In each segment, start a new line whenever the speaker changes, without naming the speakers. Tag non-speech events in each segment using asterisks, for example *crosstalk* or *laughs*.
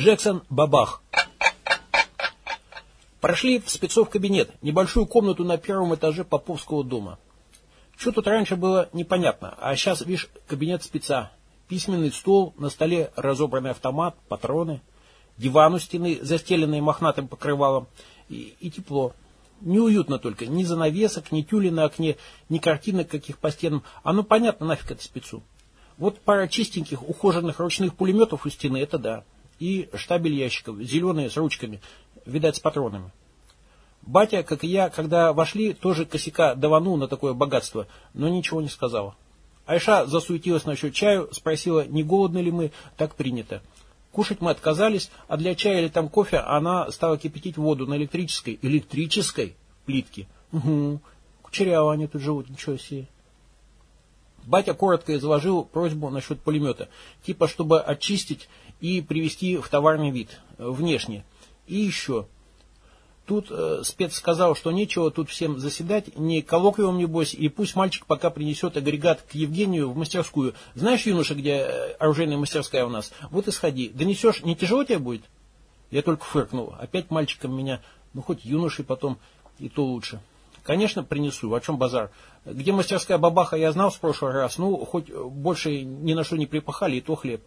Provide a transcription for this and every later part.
Джексон Бабах. Прошли в спецов кабинет, небольшую комнату на первом этаже Поповского дома. Что тут раньше было непонятно, а сейчас, видишь, кабинет спеца. Письменный стол, на столе разобранный автомат, патроны, диван у стены, застеленный мохнатым покрывалом, и, и тепло. Неуютно только, ни занавесок, ни тюли на окне, ни картинок каких по стенам. А ну понятно, нафиг это спецу. Вот пара чистеньких, ухоженных ручных пулеметов у стены, это да. И штабель ящиков, зеленые с ручками, видать, с патронами. Батя, как и я, когда вошли, тоже косяка даванул на такое богатство, но ничего не сказала. Айша засуетилась насчет чаю, спросила, не голодны ли мы, так принято. Кушать мы отказались, а для чая или там кофе она стала кипятить воду на электрической, электрической плитке. Угу, кучеряво они тут живут, ничего себе. Батя коротко изложил просьбу насчет пулемета, типа чтобы очистить и привести в товарный вид, внешне. И еще. Тут э, спец сказал, что нечего тут всем заседать, не коллоквиум небось, и пусть мальчик пока принесет агрегат к Евгению в мастерскую. Знаешь, юноша, где э, оружейная мастерская у нас? Вот и сходи. Донесешь, не тяжело тебе будет? Я только фыркнул. Опять мальчиком меня, ну хоть юношей потом, и то лучше. Конечно, принесу. О чем базар? Где мастерская бабаха, я знал с прошлого раз. Ну, хоть больше ни на что не припахали, и то хлеб.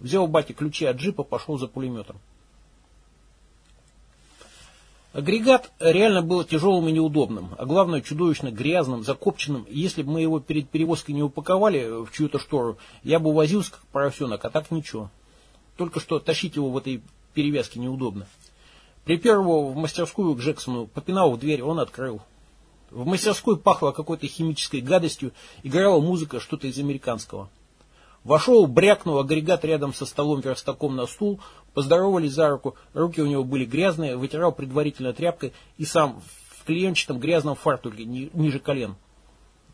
Взял батя ключи от джипа, пошел за пулеметом. Агрегат реально был тяжелым и неудобным, а главное чудовищно грязным, закопченным. если бы мы его перед перевозкой не упаковали в чью-то штору, я бы увозился как поросенок, а так ничего. Только что тащить его в этой перевязке неудобно. Припер его в мастерскую к Джексону, попинал в дверь, он открыл. В мастерской пахло какой-то химической гадостью, играла музыка, что-то из американского. Вошел, брякнул агрегат рядом со столом верстаком на стул, поздоровались за руку, руки у него были грязные, вытирал предварительно тряпкой и сам в клеенчатом грязном фартуке ниже колен.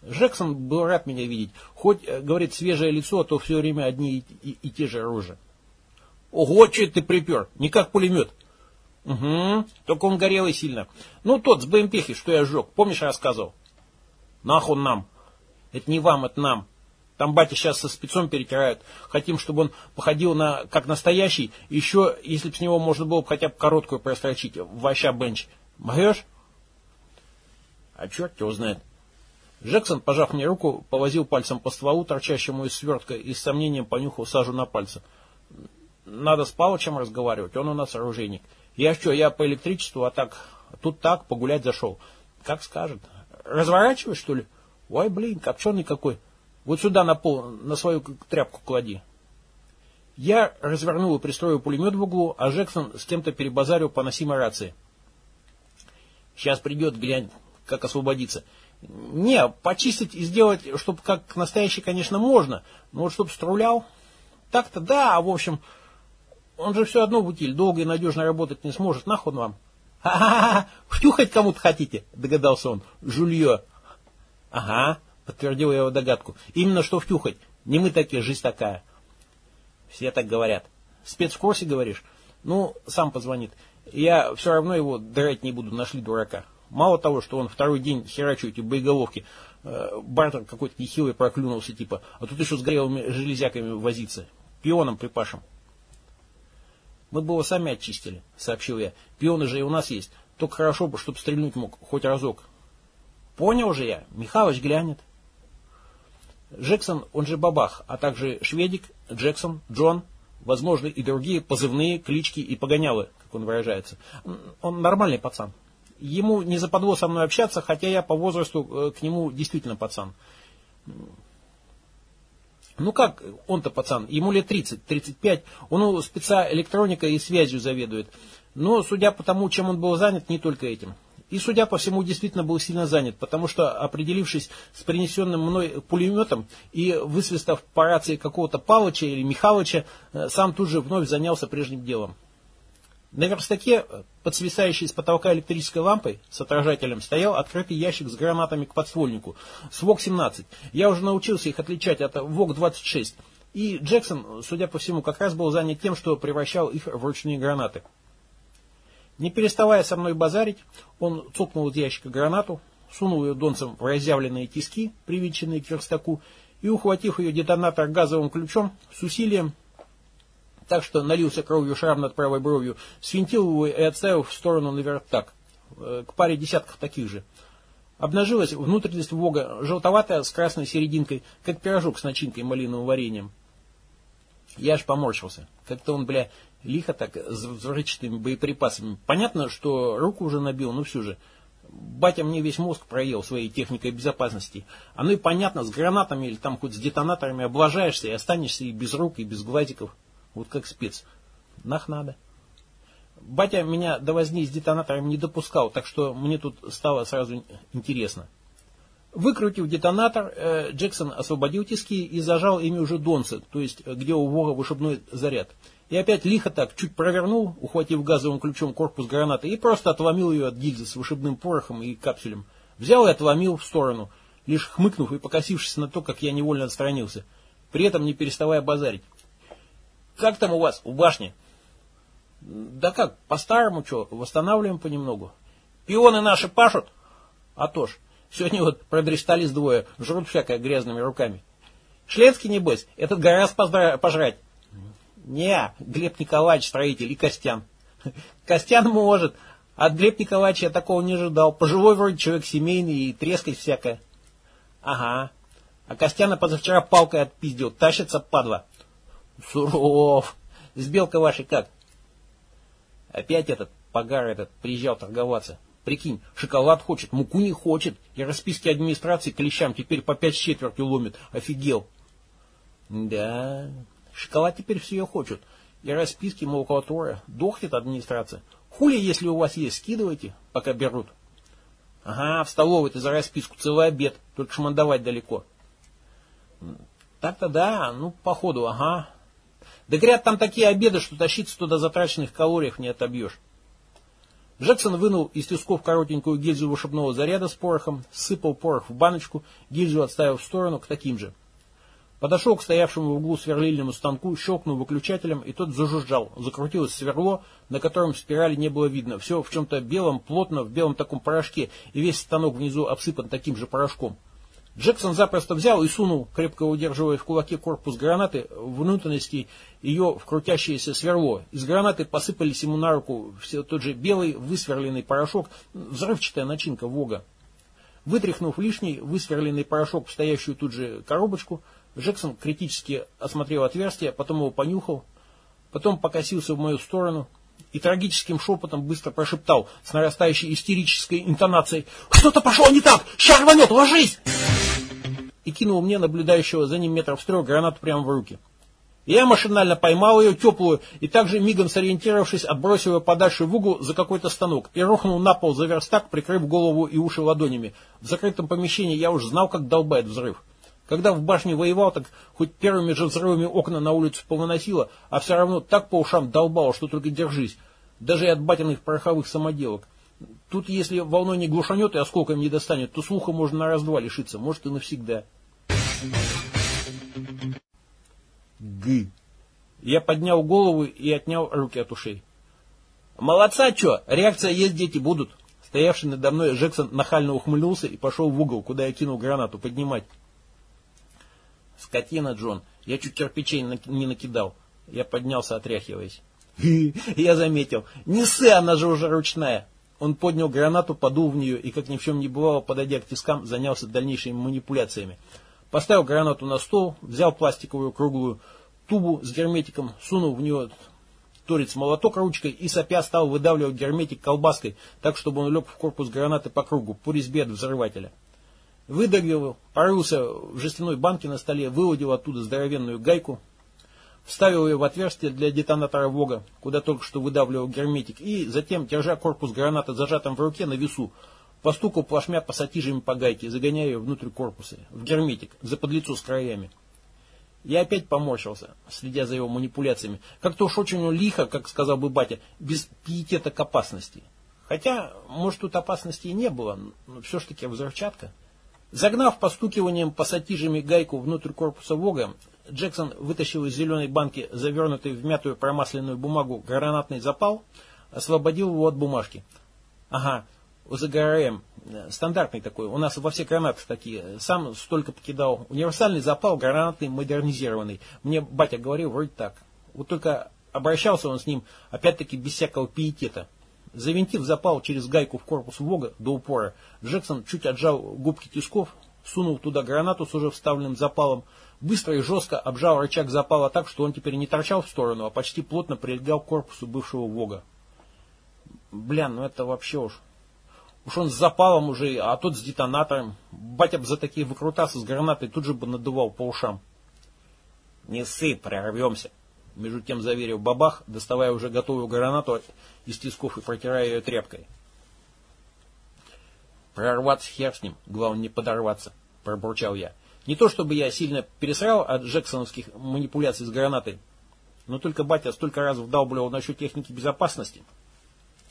Джексон был рад меня видеть, хоть, э, говорит, свежее лицо, а то все время одни и, и, и те же рожи. Ого, что ты припер, не как пулемет. Угу, только он горелый сильно. Ну, тот с БМПхи, что я сжег, помнишь, рассказывал? Нахуй нам. Это не вам, это нам. Там батя сейчас со спецом перетирают. Хотим, чтобы он походил на как настоящий. Еще, если бы с него можно было бы хотя бы короткую прострочить. Ваща бенч. Могешь? А черт его знает. Джексон, пожав мне руку, повозил пальцем по стволу, торчащему из свертка, и с сомнением понюхал сажу на пальце. Надо с Павловичем разговаривать, он у нас оружейник. Я что, я по электричеству, а так, тут так, погулять зашел. Как скажет. Разворачиваешь, что ли? Ой, блин, копченый какой. Вот сюда на пол, на свою тряпку клади. Я развернул и пристроил пулемет в углу, а Джексон с кем-то перебазарил по носимой рации. Сейчас придет, глянь, как освободиться. Не, почистить и сделать, чтобы как настоящий, конечно, можно, но вот чтобы струлял, так-то да, в общем, он же все одно в утиль, долго и надежно работать не сможет. Нахуй вам? Ха-ха-ха, втюхать кому-то хотите, догадался он. Жулье. Ага, подтвердил я его догадку. Именно что втюхать. Не мы такие, жизнь такая. Все так говорят. Спец в курсе, говоришь? Ну, сам позвонит. Я все равно его драть не буду, нашли дурака. Мало того, что он второй день херачу эти боеголовки, э, бартер какой-то нехилый проклюнулся типа, а тут еще с горелыми железяками возиться. Пионом припашем. Мы бы его сами очистили, сообщил я. Пионы же и у нас есть. Только хорошо бы, чтобы стрельнуть мог хоть разок. Понял же я. Михалыч глянет. Джексон, он же Бабах, а также Шведик, Джексон, Джон, возможно, и другие позывные, клички и погонялы, как он выражается. Он нормальный пацан. Ему не западло со мной общаться, хотя я по возрасту э, к нему действительно пацан. Ну как он-то пацан, ему лет 30-35, он спеца электроника и связью заведует. Но судя по тому, чем он был занят, не только этим. И, судя по всему, действительно был сильно занят, потому что, определившись с принесенным мной пулеметом и высвистав по рации какого-то Палыча или Михалыча, э, сам тут же вновь занялся прежним делом. На верстаке, под свисающей с потолка электрической лампой с отражателем, стоял открытый ящик с гранатами к подствольнику. С ВОК-17. Я уже научился их отличать от ВОК-26. И Джексон, судя по всему, как раз был занят тем, что превращал их в ручные гранаты. Не переставая со мной базарить, он цокнул из ящика гранату, сунул ее донцем в разъявленные тиски, привинченные к верстаку, и, ухватив ее детонатор газовым ключом, с усилием так что налился кровью шрам над правой бровью, свинтил его и отставил в сторону наверх так, э, к паре десятков таких же. Обнажилась внутренность вога, желтоватая, с красной серединкой, как пирожок с начинкой малиновым вареньем. Я аж поморщился. Как-то он, бля, лихо так, с взрывчатыми боеприпасами. Понятно, что руку уже набил, но все же. Батя мне весь мозг проел своей техникой безопасности. Оно и понятно, с гранатами или там хоть с детонаторами облажаешься и останешься и без рук, и без гвоздиков. Вот как спец. Нах надо. Батя меня до возни с детонатором не допускал, так что мне тут стало сразу интересно. Выкрутив детонатор, э, Джексон освободил тиски и зажал ими уже донцы, то есть где у вора вышибной заряд. И опять лихо так, чуть провернул, ухватив газовым ключом корпус гранаты, и просто отломил ее от гильзы с вышибным порохом и капсулем. Взял и отломил в сторону, лишь хмыкнув и покосившись на то, как я невольно отстранился, при этом не переставая базарить. «Как там у вас, у башни?» Да как, по-старому что, восстанавливаем понемногу. Пионы наши пашут? А то ж, сегодня вот продрестались двое, жрут всякое грязными руками. Шленский, небось, этот гораздо пожрать. Не, Глеб Николаевич строитель и Костян. Костян может, от Глеб Николаевича я такого не ожидал. Пожилой вроде человек семейный и трескать всякое. Ага. А Костяна позавчера палкой отпиздил, тащится падла. Суров. С белкой вашей как? Опять этот погар этот приезжал торговаться. Прикинь, шоколад хочет, муку не хочет, и расписки администрации клещам теперь по пять с четвертью ломит. Офигел. Да, шоколад теперь все хочет. И расписки макулатура. Дохнет администрация. Хули, если у вас есть, скидывайте, пока берут. Ага, в столовой-то за расписку целый обед, только шмандовать далеко. Так-то да, ну, походу, ага. Да говорят, там такие обеды, что тащиться туда затраченных калориев не отобьешь. Джексон вынул из тисков коротенькую гильзу вышибного заряда с порохом, сыпал порох в баночку, гильзу отставил в сторону к таким же. Подошел к стоявшему в углу сверлильному станку, щелкнул выключателем, и тот зажужжал. Закрутилось сверло, на котором спирали не было видно. Все в чем-то белом, плотно, в белом таком порошке, и весь станок внизу обсыпан таким же порошком. Джексон запросто взял и сунул, крепко удерживая в кулаке корпус гранаты, внутренности ее в крутящееся сверло. Из гранаты посыпались ему на руку все тот же белый высверленный порошок, взрывчатая начинка Вога. Вытряхнув лишний высверленный порошок в стоящую тут же коробочку, Джексон критически осмотрел отверстие, потом его понюхал, потом покосился в мою сторону и трагическим шепотом быстро прошептал с нарастающей истерической интонацией «Что-то пошло не так! Ща рванет! Ложись!» И кинул мне, наблюдающего за ним метров с трех, гранату прямо в руки. Я машинально поймал ее, теплую, и также мигом сориентировавшись, отбросил ее подальше в угол за какой-то станок и рухнул на пол за верстак, прикрыв голову и уши ладонями. В закрытом помещении я уж знал, как долбает взрыв. Когда в башне воевал, так хоть первыми же взрывами окна на улицу повыносило, а все равно так по ушам долбало, что только держись. Даже и от батиных пороховых самоделок. Тут если волной не глушанет и осколком не достанет, то слуха можно на раз-два лишиться, может и навсегда. Г. Я поднял голову и отнял руки от ушей. Молодца, что? Реакция есть, дети будут. Стоявший надо мной Джексон нахально ухмыльнулся и пошел в угол, куда я кинул гранату поднимать. Скотина, Джон. Я чуть кирпичей не накидал. Я поднялся, отряхиваясь. *laughs* Я заметил. Не ссы, она же уже ручная. Он поднял гранату, подул в нее и, как ни в чем не бывало, подойдя к тискам, занялся дальнейшими манипуляциями. Поставил гранату на стол, взял пластиковую круглую тубу с герметиком, сунул в нее торец молоток ручкой и сопя стал выдавливать герметик колбаской, так, чтобы он лег в корпус гранаты по кругу, по резьбе от взрывателя. Выдавил, порылся в жестяной банке на столе, выводил оттуда здоровенную гайку, вставил ее в отверстие для детонатора ВОГа, куда только что выдавливал герметик, и затем, держа корпус гранаты зажатым в руке на весу, Постукал плашмя пассатижами по гайке, загоняя ее внутрь корпуса, в герметик, за подлицо с краями. Я опять поморщился, следя за его манипуляциями. Как-то уж очень лихо, как сказал бы батя, без пиетета к опасности. Хотя, может, тут опасности и не было, но все ж таки взрывчатка. Загнав постукиванием пассатижами гайку внутрь корпуса Вога, Джексон вытащил из зеленой банки, завернутый в мятую промасленную бумагу, гранатный запал, освободил его от бумажки. Ага, ОЗГРМ, стандартный такой, у нас во всех гранатах такие, сам столько покидал. Универсальный запал, гранатный, модернизированный. Мне батя говорил вроде так. Вот только обращался он с ним, опять-таки, без всякого пиетета. Завинтив запал через гайку в корпус Вога до упора, Джексон чуть отжал губки тисков, сунул туда гранату с уже вставленным запалом, быстро и жестко обжал рычаг запала так, что он теперь не торчал в сторону, а почти плотно прилегал к корпусу бывшего Вога. Бля, ну это вообще уж... Уж он с запалом уже, а тот с детонатором. Батя бы за такие выкрутасы с гранатой тут же бы надувал по ушам. Не ссы, прорвемся. Между тем заверил бабах, доставая уже готовую гранату из тисков и протирая ее тряпкой. Прорваться хер с ним, главное не подорваться, пробурчал я. Не то чтобы я сильно пересрал от джексоновских манипуляций с гранатой, но только батя столько раз вдалбливал насчет техники безопасности,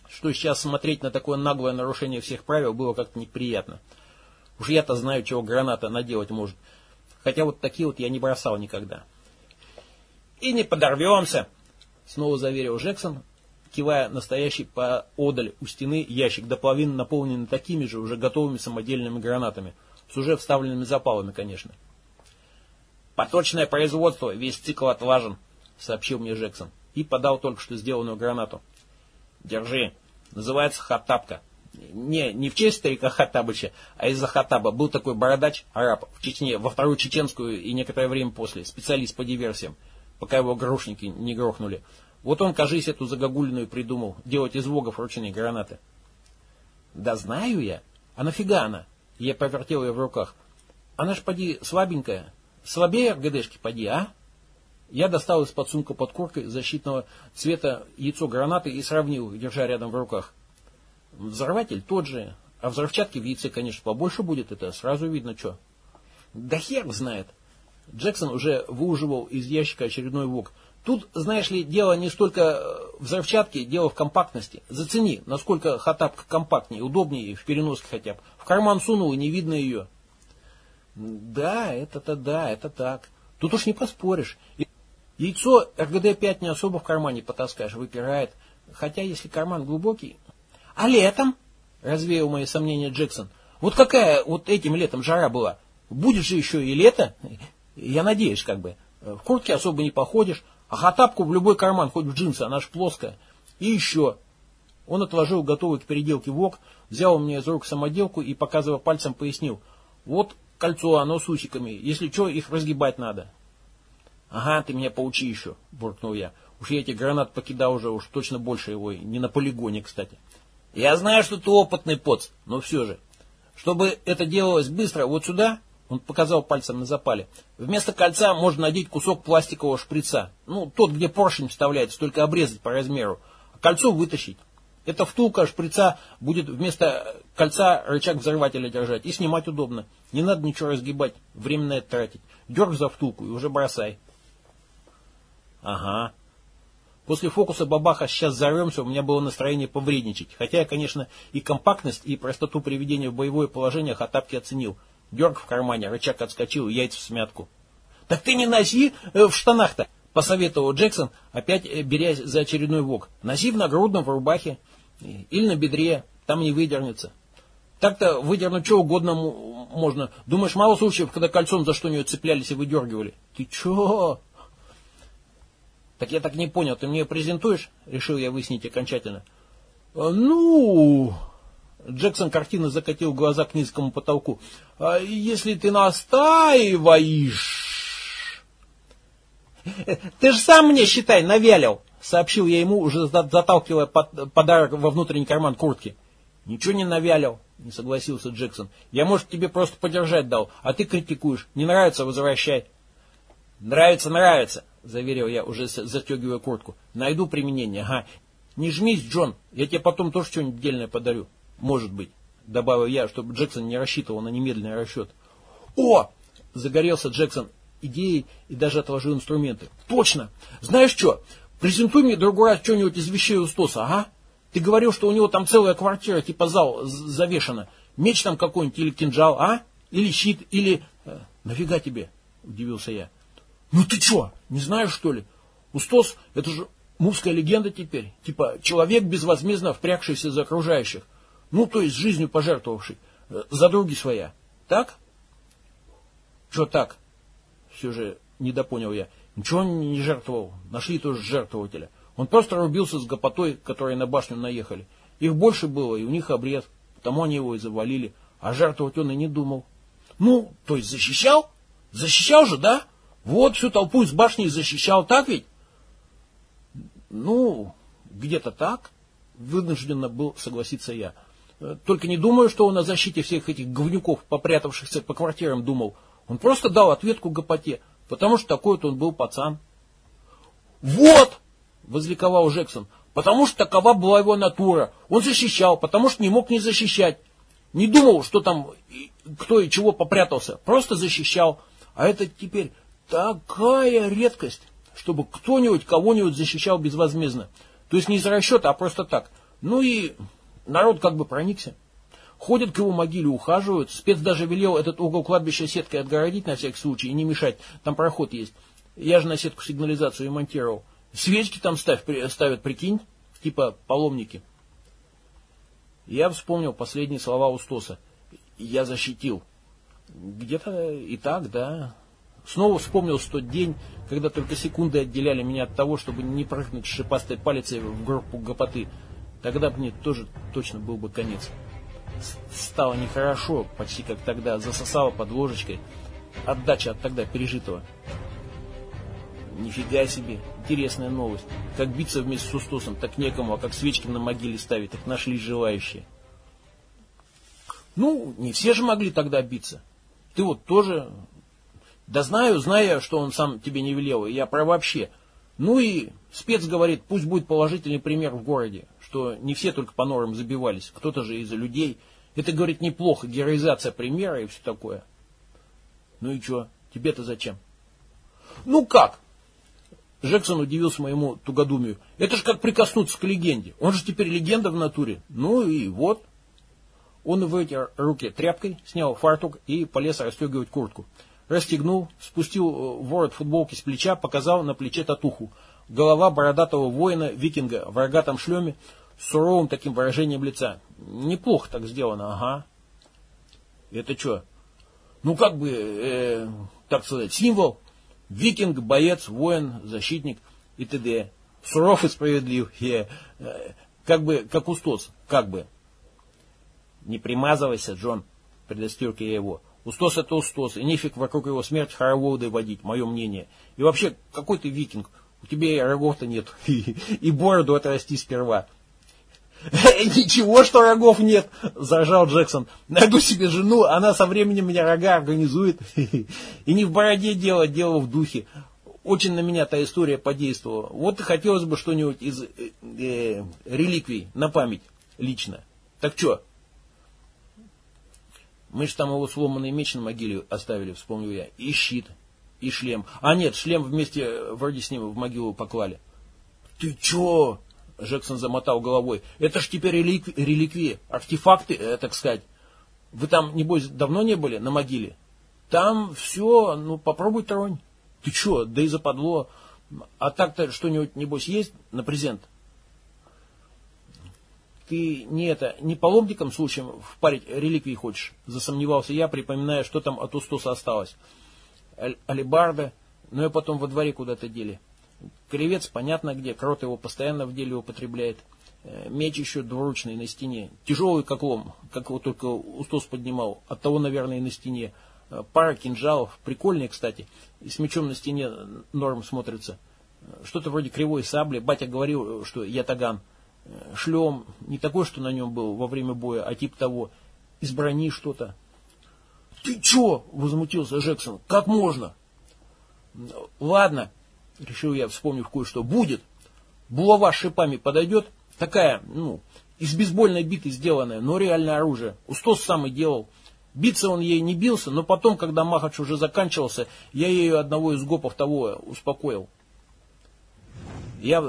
что сейчас смотреть на такое наглое нарушение всех правил было как-то неприятно. Уж я-то знаю, чего граната наделать может. Хотя вот такие вот я не бросал никогда. И не подорвемся, снова заверил Джексон, кивая настоящий поодаль у стены ящик, до половины наполненный такими же уже готовыми самодельными гранатами, с уже вставленными запалами, конечно. Поточное производство, весь цикл отлажен, сообщил мне Джексон и подал только что сделанную гранату. Держи. Называется Хаттабка. Не, не в честь старика Хаттабыча, а из-за Хаттаба. Был такой бородач, араб, в Чечне, во вторую чеченскую и некоторое время после, специалист по диверсиям, пока его грушники не грохнули. Вот он, кажись, эту загогулиную придумал, делать из вогов ручные гранаты. Да знаю я. А нафига она? Я повертел ее в руках. Она ж, поди, слабенькая. Слабее РГДшки, поди, а? Я достал из-под сумка под курткой защитного цвета яйцо гранаты и сравнил, держа рядом в руках. Взрыватель тот же, а взрывчатки в яйце, конечно, побольше будет, это сразу видно что. Да хер знает. Джексон уже выуживал из ящика очередной вок. Тут, знаешь ли, дело не столько в взрывчатке, дело в компактности. Зацени, насколько хатапка компактнее, удобнее, в переноске хотя бы. В карман сунул и не видно ее. Да, это-то да, это так. Тут уж не поспоришь. Яйцо РГД-5 не особо в кармане потаскаешь, выпирает. Хотя, если карман глубокий... А летом? Развеял мои сомнения Джексон. Вот какая вот этим летом жара была? Будет же еще и лето. Я надеюсь, как бы. В куртке особо не походишь. А хатапку в любой карман, хоть в джинсы, она ж плоская. И еще. Он отложил готовый к переделке вок, взял у меня из рук самоделку и, показывая пальцем, пояснил. Вот кольцо, оно с усиками. Если что, их разгибать надо. Ага, ты меня поучи еще, буркнул я. Уж я эти гранат покидал уже, уж точно больше его, не на полигоне, кстати. Я знаю, что ты опытный поц, но все же. Чтобы это делалось быстро, вот сюда, он показал пальцем на запале, вместо кольца можно надеть кусок пластикового шприца. Ну, тот, где поршень вставляется, только обрезать по размеру. А кольцо вытащить. Эта втулка шприца будет вместо кольца рычаг взрывателя держать. И снимать удобно. Не надо ничего разгибать, это тратить. Дерг за втулку и уже бросай. Ага. После фокуса бабаха «сейчас взорвемся» у меня было настроение повредничать. Хотя я, конечно, и компактность, и простоту приведения в боевое положение Хатапки оценил. Дерг в кармане, рычаг отскочил, яйца в смятку. «Так ты не носи э, в штанах-то!» — посоветовал Джексон, опять э, берясь за очередной вок. «Носи в нагрудном, в рубахе. Или на бедре, там не выдернется. Так-то выдернуть что угодно можно. Думаешь, мало случаев, когда кольцом за что-нибудь цеплялись и выдергивали? Ты чё? Так я так не понял, ты мне презентуешь? Решил я выяснить окончательно. «А, ну... Джексон картина закатил глаза к низкому потолку. «А если ты настаиваешь... Ты же сам мне, считай, навялил, сообщил я ему, уже заталкивая под, подарок во внутренний карман куртки. Ничего не навялил, не согласился Джексон. Я, может, тебе просто подержать дал, а ты критикуешь. Не нравится, возвращай. Нравится, нравится, заверил я, уже застегивая куртку. Найду применение, ага. Не жмись, Джон, я тебе потом тоже что-нибудь дельное подарю. Может быть, добавил я, чтобы Джексон не рассчитывал на немедленный расчет. О! Загорелся Джексон идеей и даже отложил инструменты. Точно! Знаешь что? Презентуй мне другой раз что-нибудь из вещей Устоса, ага? Ты говорил, что у него там целая квартира, типа зал, завешена. Меч там какой-нибудь или кинжал, а? Или щит, или... Э, нафига тебе? Удивился я. Ну ты что, не знаешь что ли? Устос, это же мувская легенда теперь. Типа человек безвозмездно впрягшийся за окружающих. Ну, то есть жизнью пожертвовавший. Э, за други своя. Так? Что так? Все же недопонял я. Ничего он не жертвовал. Нашли тоже жертвователя. Он просто рубился с гопотой, которые на башню наехали. Их больше было, и у них обрез. Потому они его и завалили. А жертвовать он и не думал. Ну, то есть защищал? Защищал же, да? Вот всю толпу из башни защищал, так ведь? Ну, где-то так. Вынужденно был согласиться я. Только не думаю, что он о защите всех этих говнюков, попрятавшихся по квартирам, думал. Он просто дал ответку гопоте, потому что такой вот он был пацан. «Вот!» — возликовал Джексон. «Потому что такова была его натура. Он защищал, потому что не мог не защищать. Не думал, что там кто и чего попрятался. Просто защищал. А это теперь такая редкость, чтобы кто-нибудь кого-нибудь защищал безвозмездно. То есть не из расчета, а просто так. Ну и народ как бы проникся. Ходят к его могиле, ухаживают. Спец даже велел этот угол кладбища сеткой отгородить на всякий случай и не мешать. Там проход есть. Я же на сетку сигнализацию и монтировал. Свечки там ставь, ставят, прикинь, типа паломники. Я вспомнил последние слова Устоса. Я защитил. Где-то и так, да. Снова вспомнил тот день, когда только секунды отделяли меня от того, чтобы не прыгнуть шипастой палицей в группу гопоты. Тогда мне тоже точно был бы конец. Стало нехорошо, почти как тогда, засосало под ложечкой. Отдача от тогда пережитого. Нифига себе, интересная новость. Как биться вместе с Устосом, так некому, а как свечки на могиле ставить, так нашли желающие. Ну, не все же могли тогда биться. Ты вот тоже... Да знаю, знаю, что он сам тебе не велел, я про вообще. Ну и спец говорит, пусть будет положительный пример в городе, что не все только по норам забивались, кто-то же из-за людей. Это, говорит, неплохо, героизация примера и все такое. Ну и что, тебе-то зачем? Ну как? Джексон удивился моему тугодумию. Это же как прикоснуться к легенде. Он же теперь легенда в натуре. Ну и вот. Он вытер руки тряпкой, снял фартук и полез расстегивать куртку. Расстегнул, спустил э, ворот футболки с плеча, показал на плече татуху. Голова бородатого воина, викинга, в рогатом шлеме, с суровым таким выражением лица. Неплохо так сделано, ага. Это что? Ну, как бы, э, так сказать, символ. Викинг, боец, воин, защитник и т.д. Суров и справедлив. Э, как бы, как устос, как бы. Не примазывайся, Джон, предостерег я его. Устос это устос, и нефиг вокруг его смерти хороводы водить, мое мнение. И вообще, какой ты викинг? У тебя и рогов-то нет, *laughs* и бороду отрасти сперва. *laughs* Ничего, что рогов нет, зажал Джексон. *laughs* Найду себе жену, она со временем меня рога организует. И не в бороде дело, дело в духе. Очень на меня та история подействовала. Вот хотелось бы что-нибудь из э, э, реликвий на память лично. Так что, мы же там его сломанный меч на могиле оставили, вспомнил я. И щит, и шлем. А нет, шлем вместе э, вроде с ним в могилу поклали. Ты чё? Джексон замотал головой. Это ж теперь реликви, реликвии, артефакты, э, так сказать. Вы там, небось, давно не были на могиле? Там все, ну попробуй тронь. Ты чё, да и западло. А так-то что-нибудь, небось, есть на презент? Ты не это, не паломником случаем впарить реликвии хочешь? Засомневался я, припоминая, что там от Устоса осталось. Алибарда, но и потом во дворе куда-то дели. Кривец, понятно где, крот его постоянно в деле употребляет. Э, меч еще двуручный на стене. Тяжелый как лом, как его только Устос поднимал. От того, наверное, и на стене. Э, пара кинжалов, прикольные, кстати. И с мечом на стене норм смотрится. Э, что-то вроде кривой сабли. Батя говорил, что я таган шлем не такой, что на нем был во время боя, а типа того, из брони что-то. Ты чё? Возмутился Джексон. Как можно? Ладно, решил я, вспомнив кое-что. Будет. Булава с шипами подойдет. Такая, ну, из бейсбольной биты сделанная, но реальное оружие. Устос сам и делал. Биться он ей не бился, но потом, когда махач уже заканчивался, я ею одного из гопов того успокоил. Я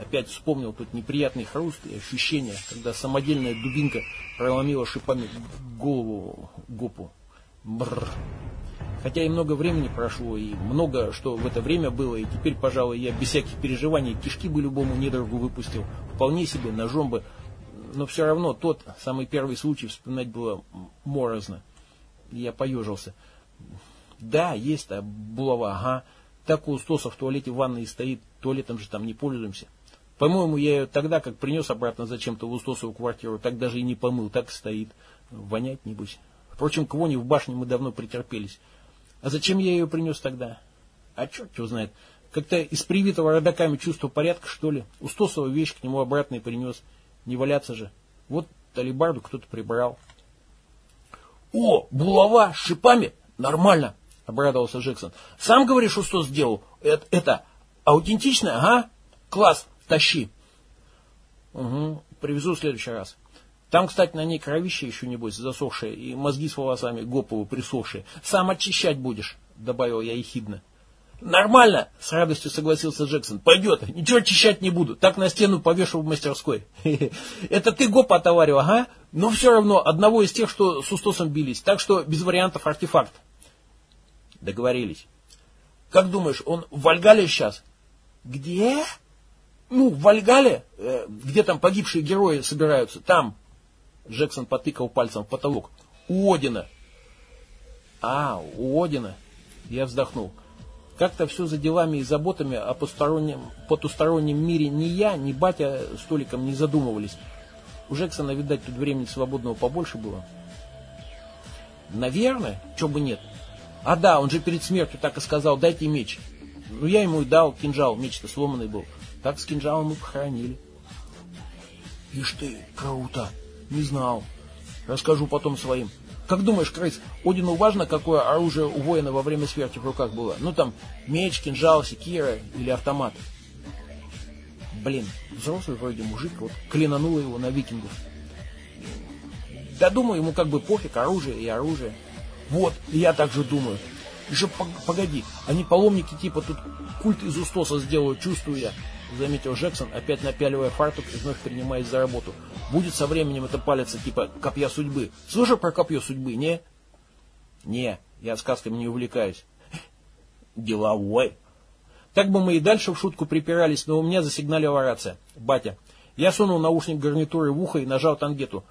Опять вспомнил тут неприятный хруст и ощущение, когда самодельная дубинка проломила шипами голову гопу. Бррр. Хотя и много времени прошло, и много что в это время было, и теперь, пожалуй, я без всяких переживаний кишки бы любому недорогу выпустил. Вполне себе ножом бы. Но все равно тот самый первый случай вспоминать было морозно. Я поежился. Да, есть-то булава, ага. Так у Устоса в туалете в ванной стоит, туалетом же там не пользуемся. По-моему, я ее тогда, как принес обратно зачем-то в Устосову квартиру, так даже и не помыл, так стоит. Вонять, небось. Впрочем, к воне в башне мы давно претерпелись. А зачем я ее принес тогда? А черт его знает. Как-то из привитого родаками чувства порядка, что ли. Устосова вещь к нему обратно и принес. Не валяться же. Вот талибарду кто-то прибрал. О, булава с шипами? Нормально, обрадовался Джексон. Сам говоришь, что сделал? Это, это аутентично, ага? Класс, тащи. Угу, привезу в следующий раз. Там, кстати, на ней кровище еще, небось, засохшее, и мозги с волосами гоповые присохшие. Сам очищать будешь, добавил я ехидно. Нормально, с радостью согласился Джексон. Пойдет, ничего очищать не буду, так на стену повешу в мастерской. *laughs* Это ты гоп отоварил, ага? Но все равно одного из тех, что с Устосом бились, так что без вариантов артефакт. Договорились. Как думаешь, он в Вальгале сейчас? Где? Ну, в Вальгале, э, где там погибшие герои собираются, там. Джексон потыкал пальцем в потолок. У Одина. А, у Одина. Я вздохнул. Как-то все за делами и заботами о постороннем, потустороннем мире ни я, ни батя столиком не задумывались. У Джексона, видать, тут времени свободного побольше было. Наверное, чего бы нет. А да, он же перед смертью так и сказал, дайте меч. Ну, я ему и дал кинжал, меч-то сломанный был. Так с кинжалом мы похоронили. Ишь ты, круто, не знал. Расскажу потом своим. Как думаешь, Крыс, Одину важно, какое оружие у воина во время смерти в руках было? Ну там, меч, кинжал, секира или автомат? Блин, взрослый вроде мужик, вот клинануло его на викингов. Да думаю, ему как бы пофиг, оружие и оружие. Вот, я так же думаю. Еще погоди, они паломники типа тут культ из устоса сделают, чувствую я заметил Джексон, опять напяливая фартук и вновь принимаясь за работу. Будет со временем это палиться типа копья судьбы. Слышал про копье судьбы, не? Не, я сказками не увлекаюсь. Деловой. Так бы мы и дальше в шутку припирались, но у меня засигналила рация. Батя. Я сунул наушник гарнитуры в ухо и нажал тангету.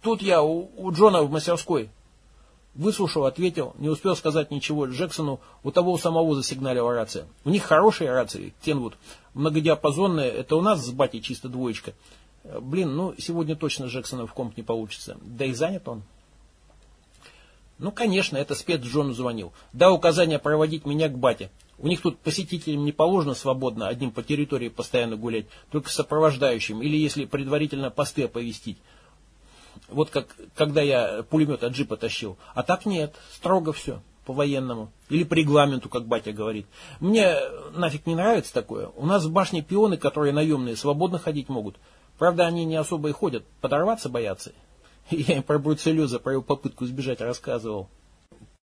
Тут я у, у Джона в мастерской. Выслушал, ответил, не успел сказать ничего Джексону, у того у самого засигналила рация. У них хорошие рации, Кенвуд, многодиапазонные, это у нас с батей чисто двоечка. Блин, ну сегодня точно Джексона в комп не получится. Да и занят он. Ну, конечно, это спец Джону звонил. Дал указание проводить меня к бате. У них тут посетителям не положено свободно одним по территории постоянно гулять, только сопровождающим, или если предварительно посты оповестить. Вот как, когда я пулемет от джипа тащил. А так нет, строго все, по-военному. Или по регламенту, как батя говорит. Мне нафиг не нравится такое. У нас в башне пионы, которые наемные, свободно ходить могут. Правда, они не особо и ходят, подорваться боятся. *laughs* Я им про бруцеллеза, про его попытку сбежать рассказывал.